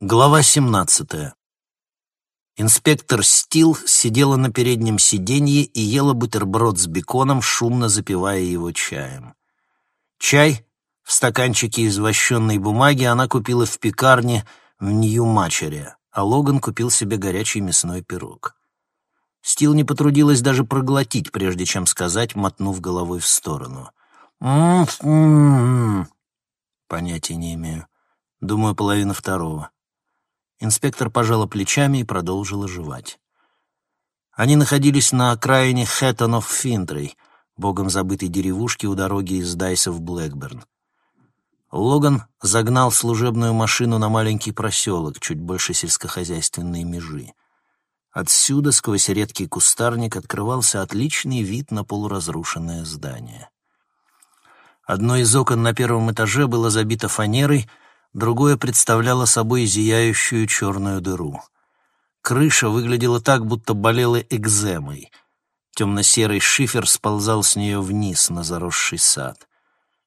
Глава 17. Инспектор Стил сидела на переднем сиденье и ела бутерброд с беконом, шумно запивая его чаем. Чай в стаканчике из вощенной бумаги она купила в пекарне в Нью-Мачере, а Логан купил себе горячий мясной пирог. Стил не потрудилась даже проглотить, прежде чем сказать, мотнув головой в сторону. «М-м-м». Понятия не имею. Думаю, половина второго. Инспектор пожала плечами и продолжила жевать. Они находились на окраине Хэттонов-Финтрей, богом забытой деревушки у дороги из Дайса в Блэкберн. Логан загнал служебную машину на маленький проселок, чуть больше сельскохозяйственной межи. Отсюда, сквозь редкий кустарник, открывался отличный вид на полуразрушенное здание. Одно из окон на первом этаже было забито фанерой — другое представляло собой зияющую черную дыру. Крыша выглядела так, будто болела экземой. Темно-серый шифер сползал с нее вниз на заросший сад.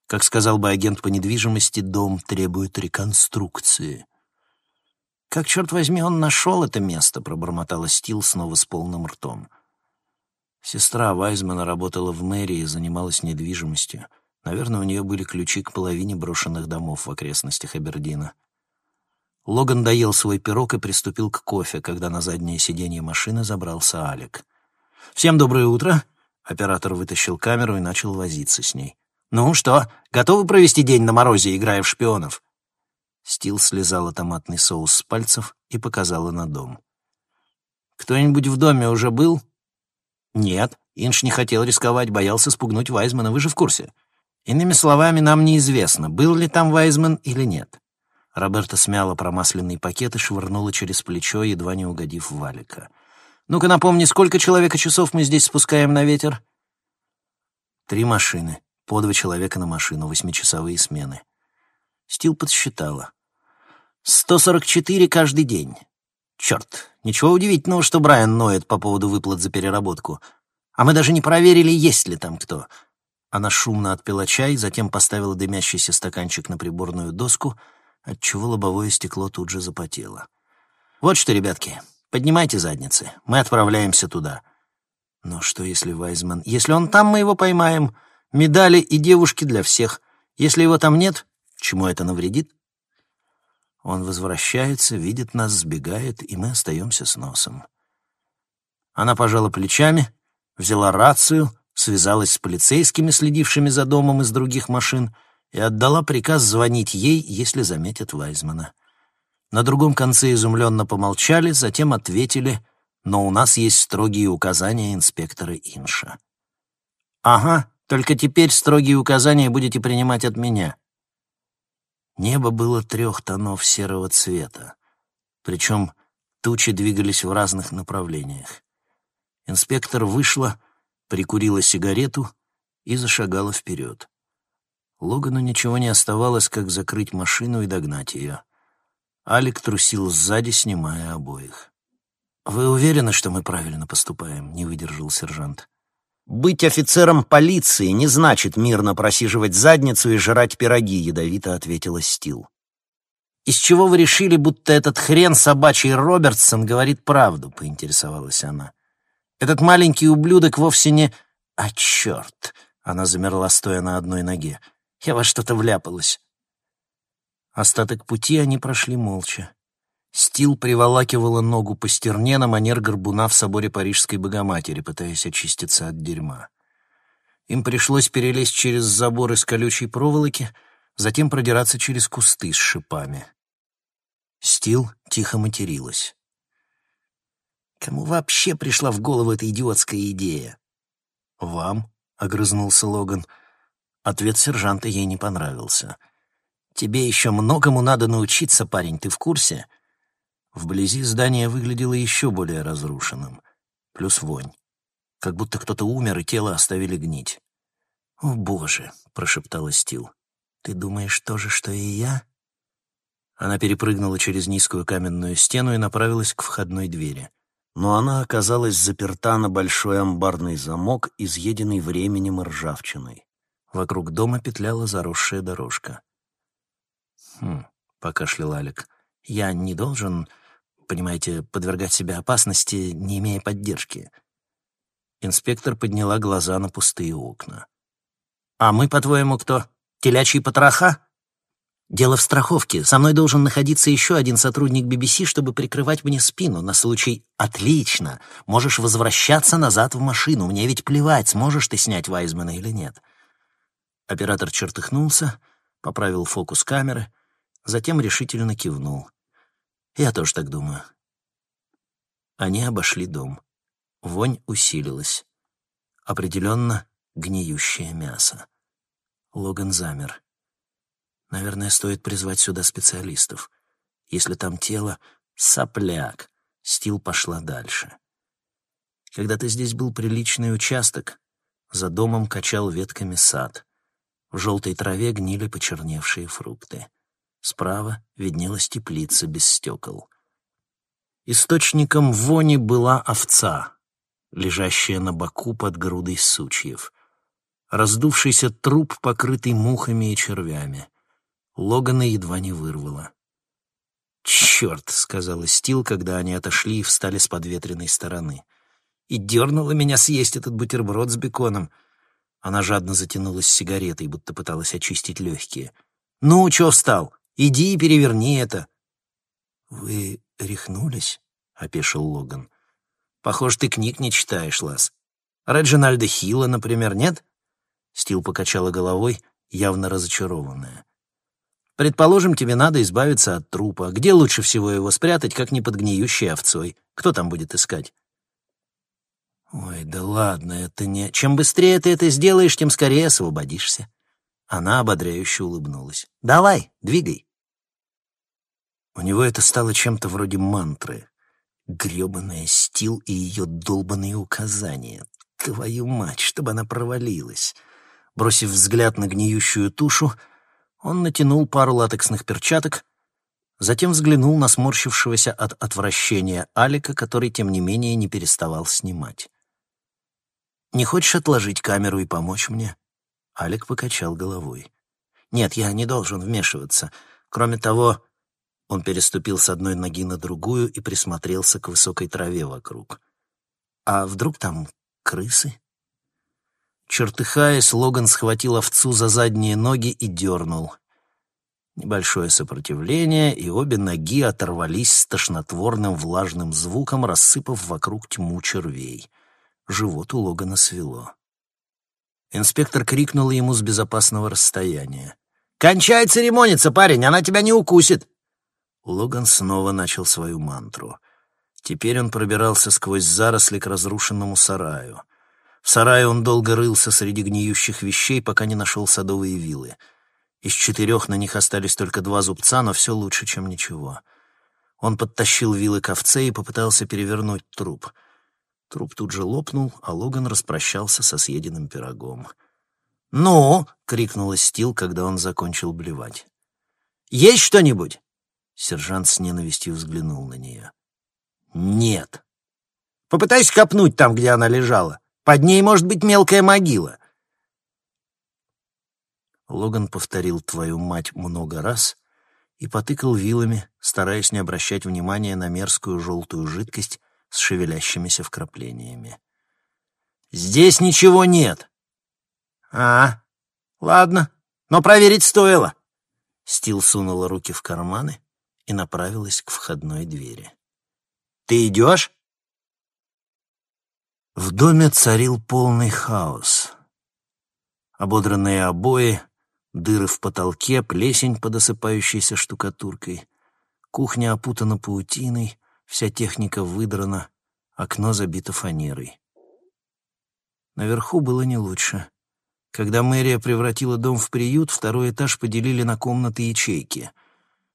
Как сказал бы агент по недвижимости, дом требует реконструкции. «Как, черт возьми, он нашел это место?» — пробормотала Стил снова с полным ртом. Сестра Вайзмана работала в мэрии и занималась недвижимостью. Наверное, у нее были ключи к половине брошенных домов в окрестностях Абердина. Логан доел свой пирог и приступил к кофе, когда на заднее сиденье машины забрался Алик. «Всем доброе утро!» Оператор вытащил камеру и начал возиться с ней. «Ну что, готовы провести день на морозе, играя в шпионов?» Стил слезала томатный соус с пальцев и показала на дом. «Кто-нибудь в доме уже был?» «Нет, Инш не хотел рисковать, боялся спугнуть Вайзмана, вы же в курсе». Иными словами, нам неизвестно, был ли там Вайзман или нет. Роберта смяла промасленный пакет и швырнула через плечо, едва не угодив Валика. «Ну-ка напомни, сколько человека часов мы здесь спускаем на ветер?» «Три машины. По два человека на машину, восьмичасовые смены». Стил подсчитала. «Сто сорок четыре каждый день. Черт, ничего удивительного, что Брайан ноет по поводу выплат за переработку. А мы даже не проверили, есть ли там кто. Она шумно отпила чай, затем поставила дымящийся стаканчик на приборную доску, отчего лобовое стекло тут же запотело. «Вот что, ребятки, поднимайте задницы, мы отправляемся туда». «Но что, если Вайзман... Если он там, мы его поймаем. Медали и девушки для всех. Если его там нет, чему это навредит?» Он возвращается, видит нас, сбегает, и мы остаемся с носом. Она пожала плечами, взяла рацию, связалась с полицейскими, следившими за домом из других машин, и отдала приказ звонить ей, если заметят Вайзмана. На другом конце изумленно помолчали, затем ответили, но у нас есть строгие указания инспектора Инша. «Ага, только теперь строгие указания будете принимать от меня». Небо было трех тонов серого цвета, причем тучи двигались в разных направлениях. Инспектор вышла, прикурила сигарету и зашагала вперед. Логану ничего не оставалось, как закрыть машину и догнать ее. Алик трусил сзади, снимая обоих. «Вы уверены, что мы правильно поступаем?» — не выдержал сержант. «Быть офицером полиции не значит мирно просиживать задницу и жрать пироги», — ядовито ответила Стил. «Из чего вы решили, будто этот хрен собачий Робертсон говорит правду?» — поинтересовалась она. Этот маленький ублюдок вовсе не... А, черт! Она замерла, стоя на одной ноге. Я во что-то вляпалась. Остаток пути они прошли молча. Стил приволакивала ногу по стерне на манер горбуна в соборе Парижской Богоматери, пытаясь очиститься от дерьма. Им пришлось перелезть через забор из колючей проволоки, затем продираться через кусты с шипами. Стил тихо материлась. Кому вообще пришла в голову эта идиотская идея? «Вам», — огрызнулся Логан. Ответ сержанта ей не понравился. «Тебе еще многому надо научиться, парень, ты в курсе?» Вблизи здание выглядело еще более разрушенным. Плюс вонь. Как будто кто-то умер, и тело оставили гнить. «О, Боже!» — прошептала Стил. «Ты думаешь то же, что и я?» Она перепрыгнула через низкую каменную стену и направилась к входной двери но она оказалась заперта на большой амбарный замок, изъеденный временем и ржавчиной. Вокруг дома петляла заросшая дорожка. «Хм», — покашлял Алик, — Я не должен, понимаете, подвергать себя опасности, не имея поддержки. Инспектор подняла глаза на пустые окна. «А мы, по-твоему, кто? Телячьи потроха?» «Дело в страховке. Со мной должен находиться еще один сотрудник BBC, чтобы прикрывать мне спину на случай «Отлично! Можешь возвращаться назад в машину. Мне ведь плевать, сможешь ты снять Вайзмана или нет». Оператор чертыхнулся, поправил фокус камеры, затем решительно кивнул. «Я тоже так думаю». Они обошли дом. Вонь усилилась. Определенно гниющее мясо. Логан замер. Наверное, стоит призвать сюда специалистов. Если там тело — сопляк. Стил пошла дальше. Когда-то здесь был приличный участок. За домом качал ветками сад. В желтой траве гнили почерневшие фрукты. Справа виднелась теплица без стекол. Источником вони была овца, лежащая на боку под грудой сучьев. Раздувшийся труп, покрытый мухами и червями. Логана едва не вырвало. «Черт!» — сказала Стил, когда они отошли и встали с подветренной стороны. «И дернула меня съесть этот бутерброд с беконом». Она жадно затянулась сигаретой, будто пыталась очистить легкие. «Ну, чё встал? Иди и переверни это». «Вы рехнулись?» — опешил Логан. «Похоже, ты книг не читаешь, Лас. Реджинальда Хилла, например, нет?» Стил покачала головой, явно разочарованная. Предположим, тебе надо избавиться от трупа. Где лучше всего его спрятать, как не под гниющей овцой? Кто там будет искать? Ой, да ладно, это не... Чем быстрее ты это сделаешь, тем скорее освободишься. Она ободряюще улыбнулась. Давай, двигай. У него это стало чем-то вроде мантры. Грёбаная стил и ее долбанные указания. Твою мать, чтобы она провалилась. Бросив взгляд на гниющую тушу, он натянул пару латексных перчаток, затем взглянул на сморщившегося от отвращения Алика, который, тем не менее, не переставал снимать. «Не хочешь отложить камеру и помочь мне?» Алик покачал головой. «Нет, я не должен вмешиваться. Кроме того...» Он переступил с одной ноги на другую и присмотрелся к высокой траве вокруг. «А вдруг там крысы?» Чертыхаясь, Логан схватил овцу за задние ноги и дернул. Небольшое сопротивление, и обе ноги оторвались с тошнотворным влажным звуком, рассыпав вокруг тьму червей. Живот у Логана свело. Инспектор крикнул ему с безопасного расстояния. «Кончай церемониться, парень, она тебя не укусит!» Логан снова начал свою мантру. Теперь он пробирался сквозь заросли к разрушенному сараю — в сарае он долго рылся среди гниющих вещей, пока не нашел садовые вилы. Из четырех на них остались только два зубца, но все лучше, чем ничего. Он подтащил вилы к овце и попытался перевернуть труп. Труп тут же лопнул, а Логан распрощался со съеденным пирогом. «Ну!» — крикнула Стил, когда он закончил блевать. «Есть что-нибудь?» Сержант с ненавистью взглянул на нее. «Нет». «Попытайся копнуть там, где она лежала. Под ней может быть мелкая могила. Логан повторил «твою мать» много раз и потыкал вилами, стараясь не обращать внимания на мерзкую желтую жидкость с шевелящимися вкраплениями. «Здесь ничего нет!» «А, ладно, но проверить стоило!» Стил сунула руки в карманы и направилась к входной двери. «Ты идешь?» В доме царил полный хаос. Ободранные обои, дыры в потолке, плесень под осыпающейся штукатуркой. Кухня опутана паутиной, вся техника выдрана, окно забито фанерой. Наверху было не лучше. Когда мэрия превратила дом в приют, второй этаж поделили на комнаты ячейки.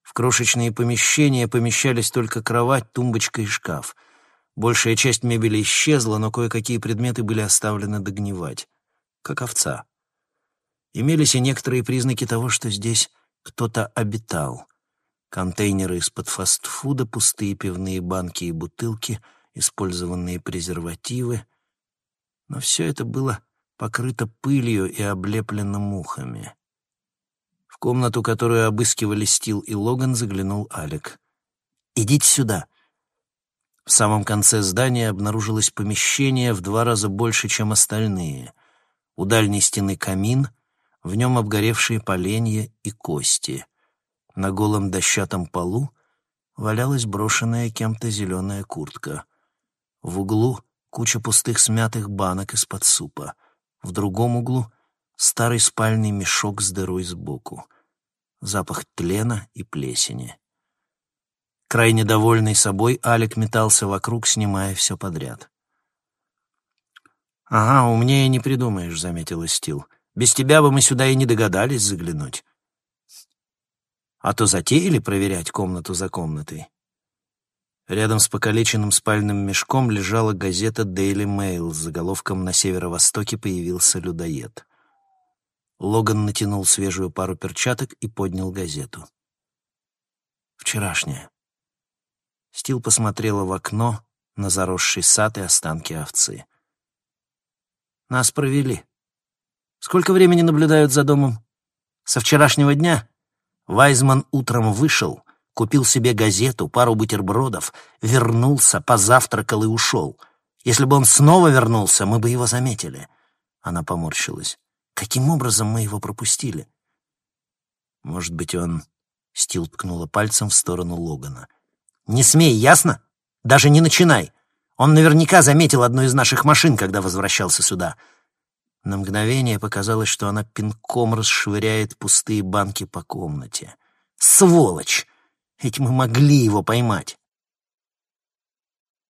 В крошечные помещения помещались только кровать, тумбочка и шкаф — Большая часть мебели исчезла, но кое-какие предметы были оставлены догнивать, как овца. Имелись и некоторые признаки того, что здесь кто-то обитал. Контейнеры из-под фастфуда, пустые пивные банки и бутылки, использованные презервативы. Но все это было покрыто пылью и облеплено мухами. В комнату, которую обыскивали Стил и Логан, заглянул Алек. Идите сюда». В самом конце здания обнаружилось помещение в два раза больше, чем остальные. У дальней стены камин, в нем обгоревшие поленья и кости. На голом дощатом полу валялась брошенная кем-то зеленая куртка. В углу куча пустых смятых банок из-под супа. В другом углу старый спальный мешок с дырой сбоку. Запах тлена и плесени. Крайне довольный собой, Алик метался вокруг, снимая все подряд. «Ага, умнее не придумаешь», — заметила Стил. «Без тебя бы мы сюда и не догадались заглянуть. А то затеяли проверять комнату за комнатой». Рядом с покалеченным спальным мешком лежала газета Daily Mail с заголовком «На северо-востоке появился людоед». Логан натянул свежую пару перчаток и поднял газету. «Вчерашняя». Стил посмотрела в окно на заросший сад и останки овцы. «Нас провели. Сколько времени наблюдают за домом? Со вчерашнего дня?» Вайзман утром вышел, купил себе газету, пару бутербродов, вернулся, позавтракал и ушел. Если бы он снова вернулся, мы бы его заметили. Она поморщилась. Каким образом мы его пропустили? Может быть, он... Стил ткнула пальцем в сторону Логана. Не смей, ясно? Даже не начинай. Он наверняка заметил одну из наших машин, когда возвращался сюда. На мгновение показалось, что она пинком расшвыряет пустые банки по комнате. Сволочь! Ведь мы могли его поймать.